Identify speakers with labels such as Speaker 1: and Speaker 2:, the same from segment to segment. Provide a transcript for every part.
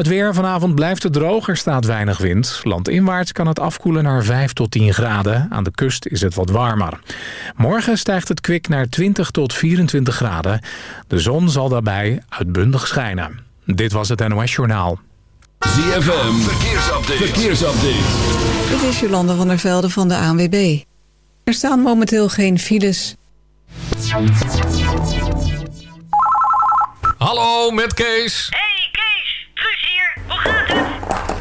Speaker 1: Het weer vanavond blijft het droog, er staat weinig wind. Landinwaarts kan het afkoelen naar 5 tot 10 graden. Aan de kust is het wat warmer. Morgen stijgt het kwik naar 20 tot 24 graden. De zon zal daarbij uitbundig schijnen. Dit was het NOS Journaal.
Speaker 2: ZFM, verkeersupdate. verkeersupdate.
Speaker 3: Dit is Jolanda van der Velde van de ANWB. Er staan momenteel geen files.
Speaker 4: Hallo, met Kees.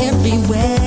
Speaker 5: everywhere.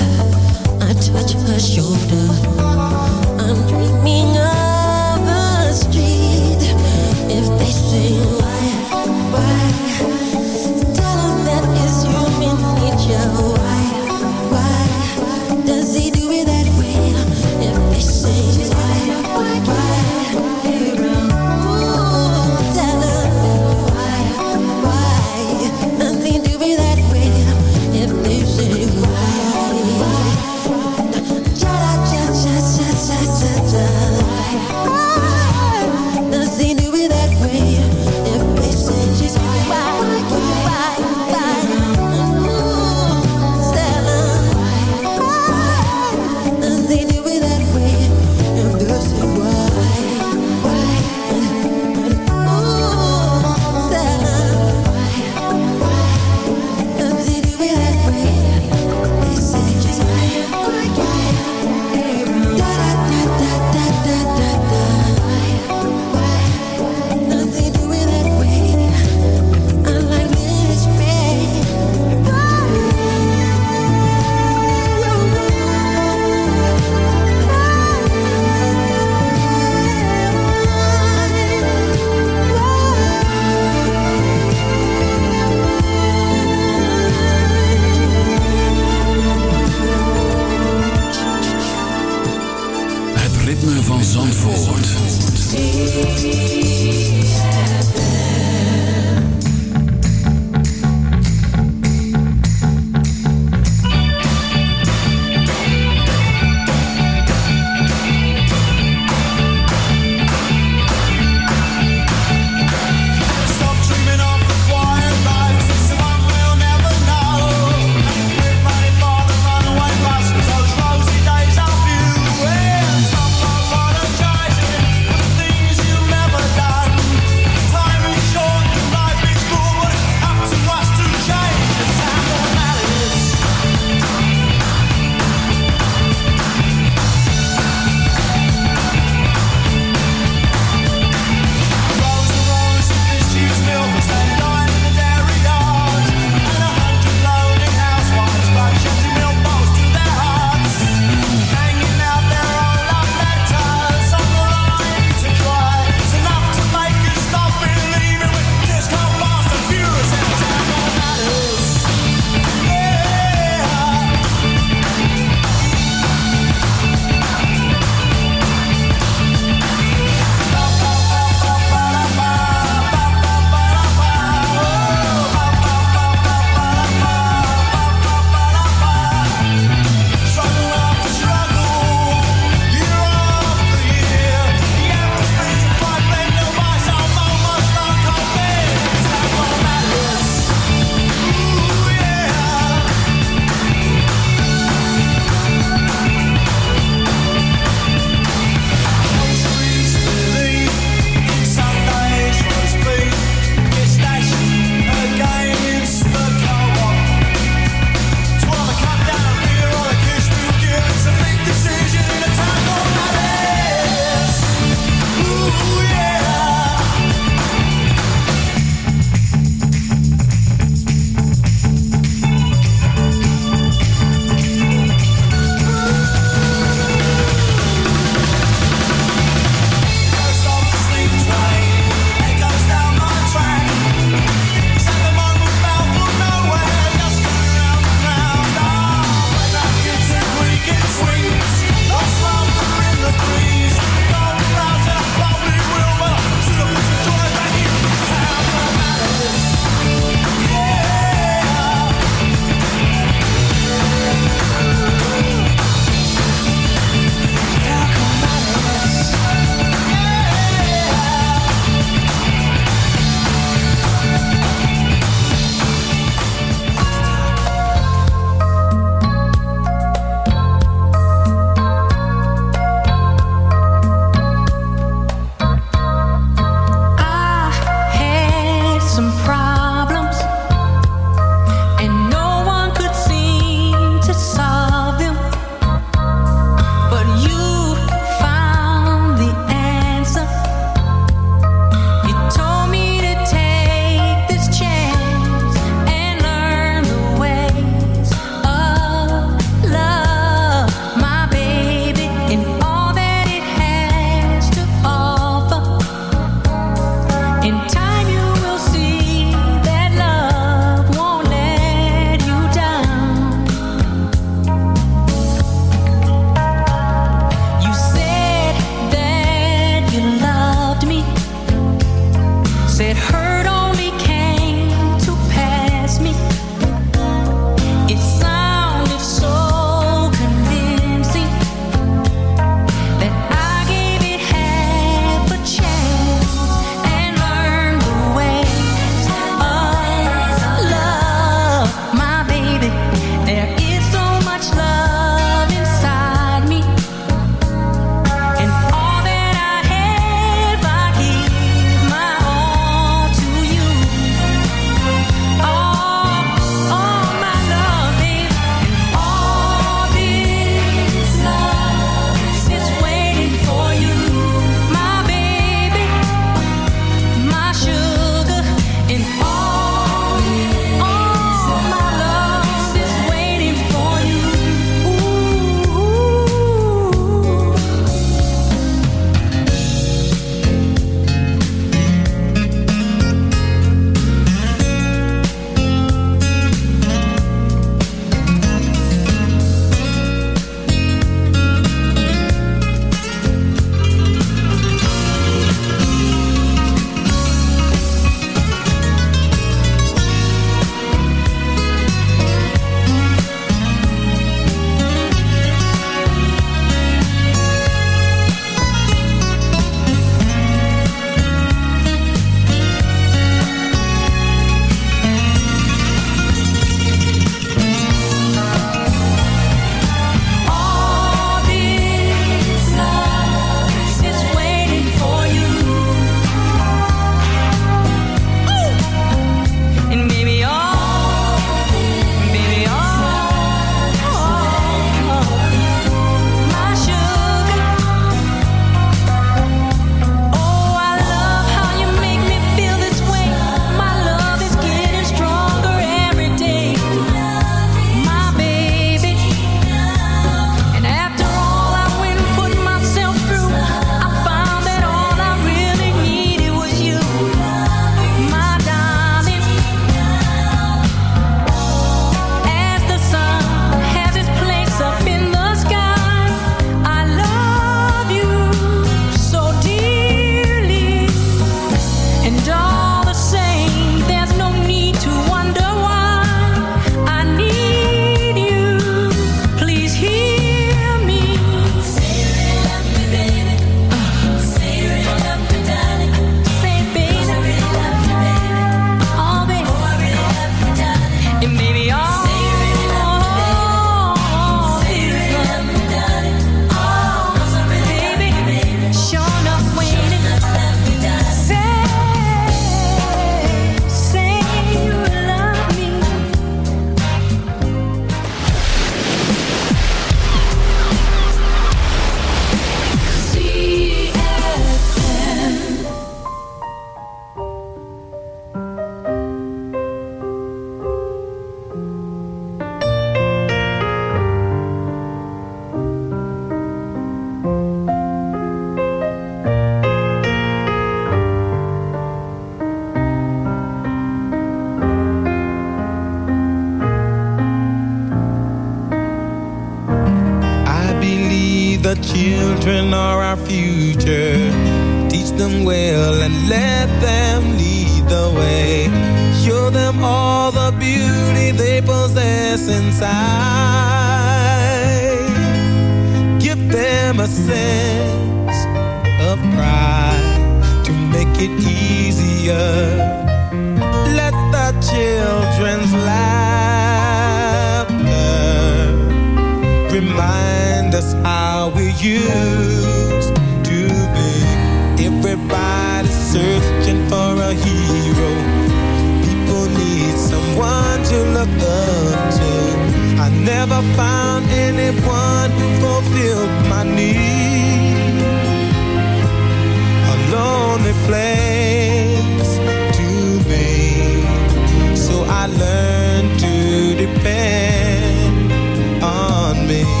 Speaker 5: Me.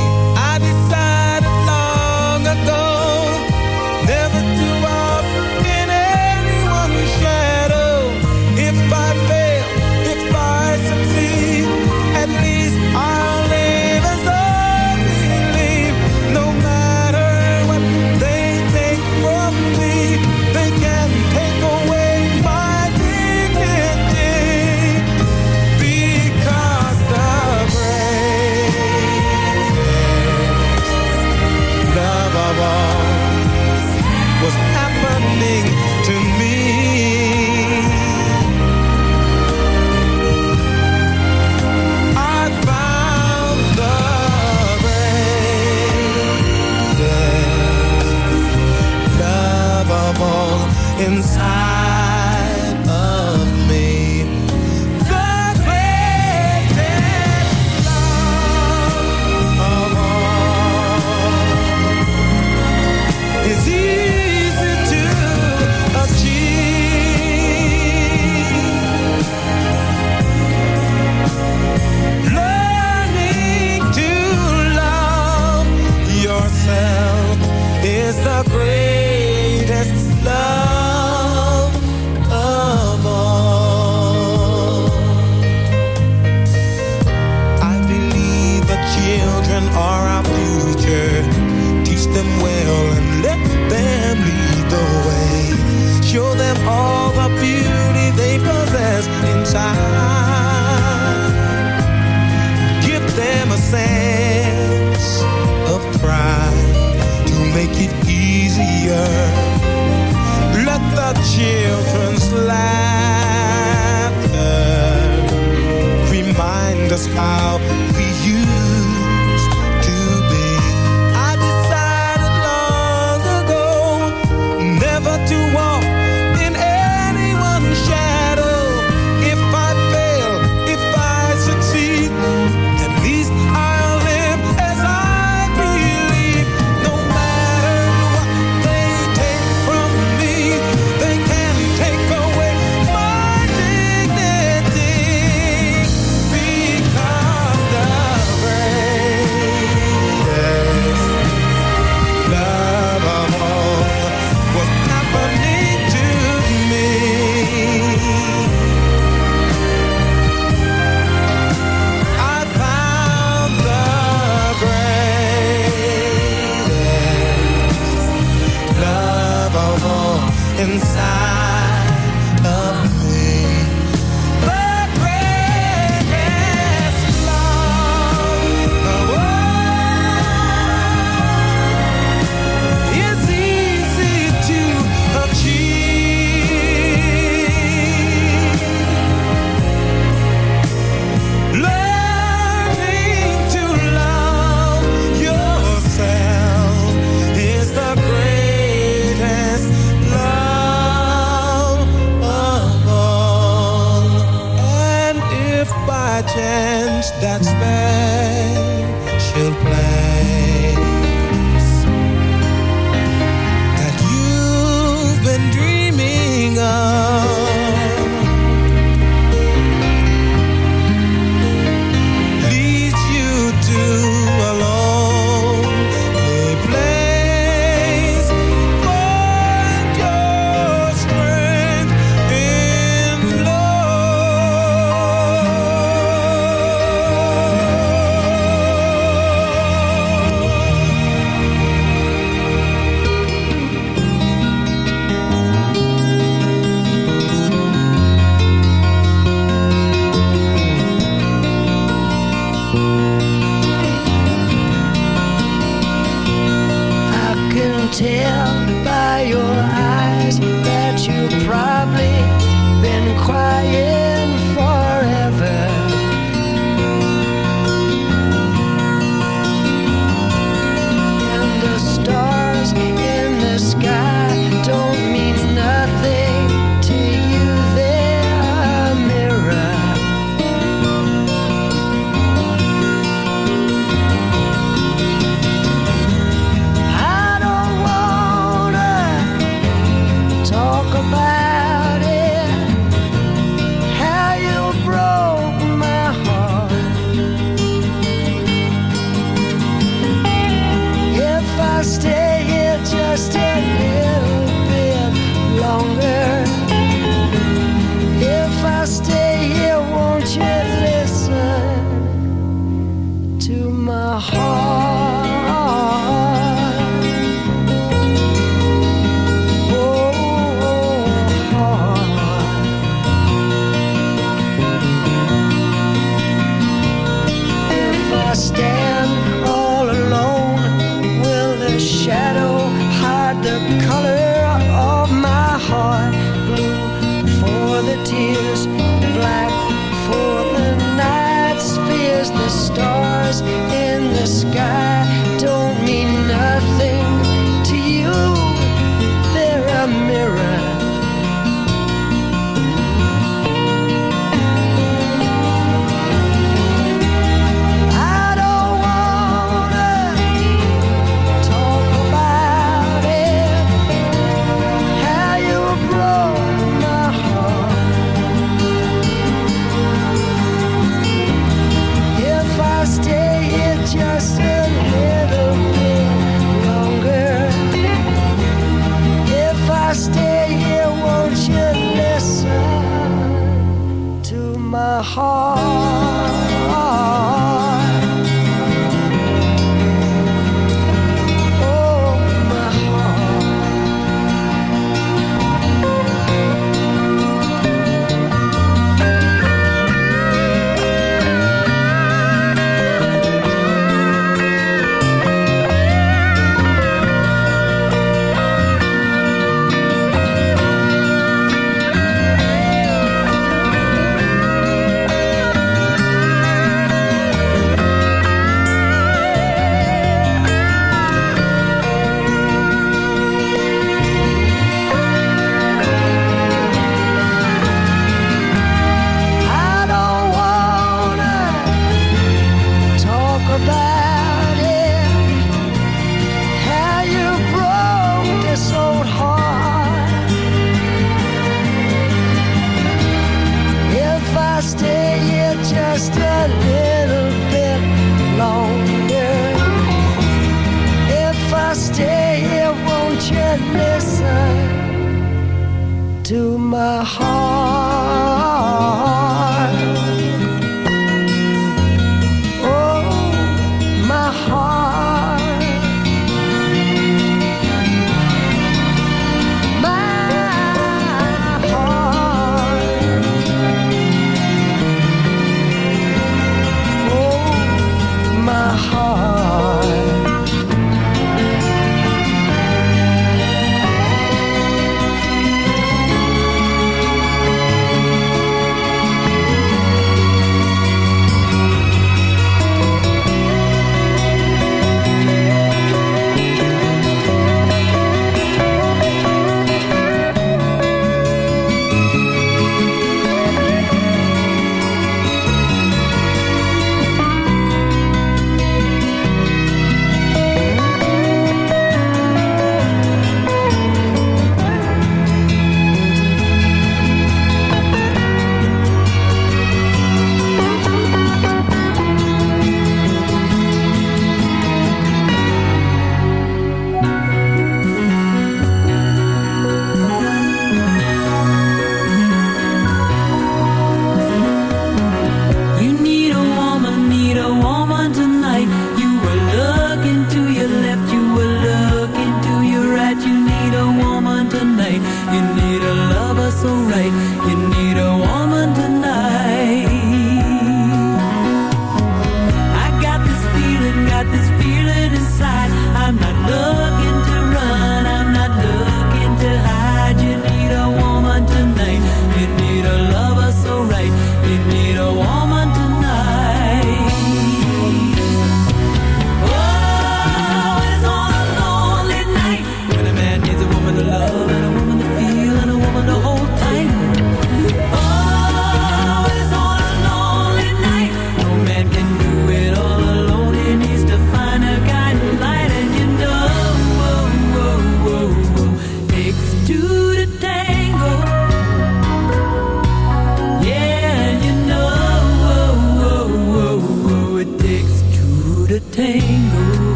Speaker 6: Heart.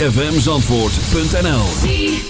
Speaker 7: www.zfmzandvoort.nl